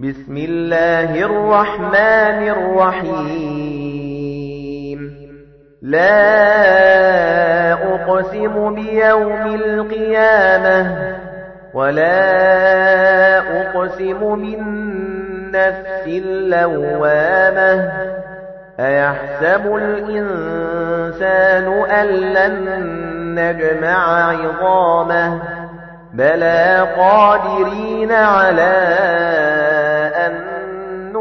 بسم الله الرحمن الرحيم. لا أقسم بيوم القيامة ولا أقسم بالنفس اللوامة. أيحسب الإنسان أن لن نجمع عظامه؟ بلى قادرين على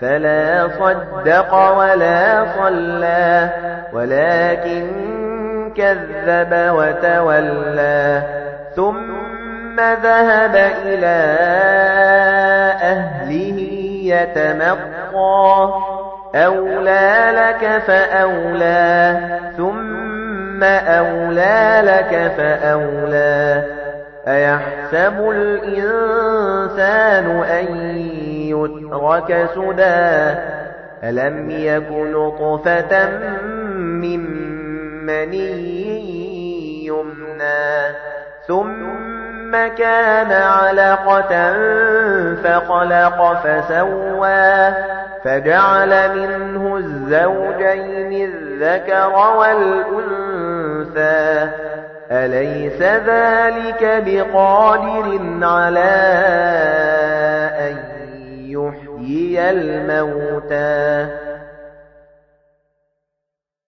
فلا صدق ولا صلى ولكن كذب وتولى. ثم ذهب إلى أهله يتمطى. أولى لك فأولى ثم أولى لك فأولى. أيحسب الإنسان أن يترك سدى ألم يكن نطفة من مني يمنى ثم كان علقة فخلق فسوى فجعل منه الزوجين الذكر والأنثى أليس ذلك بقادر على الموتى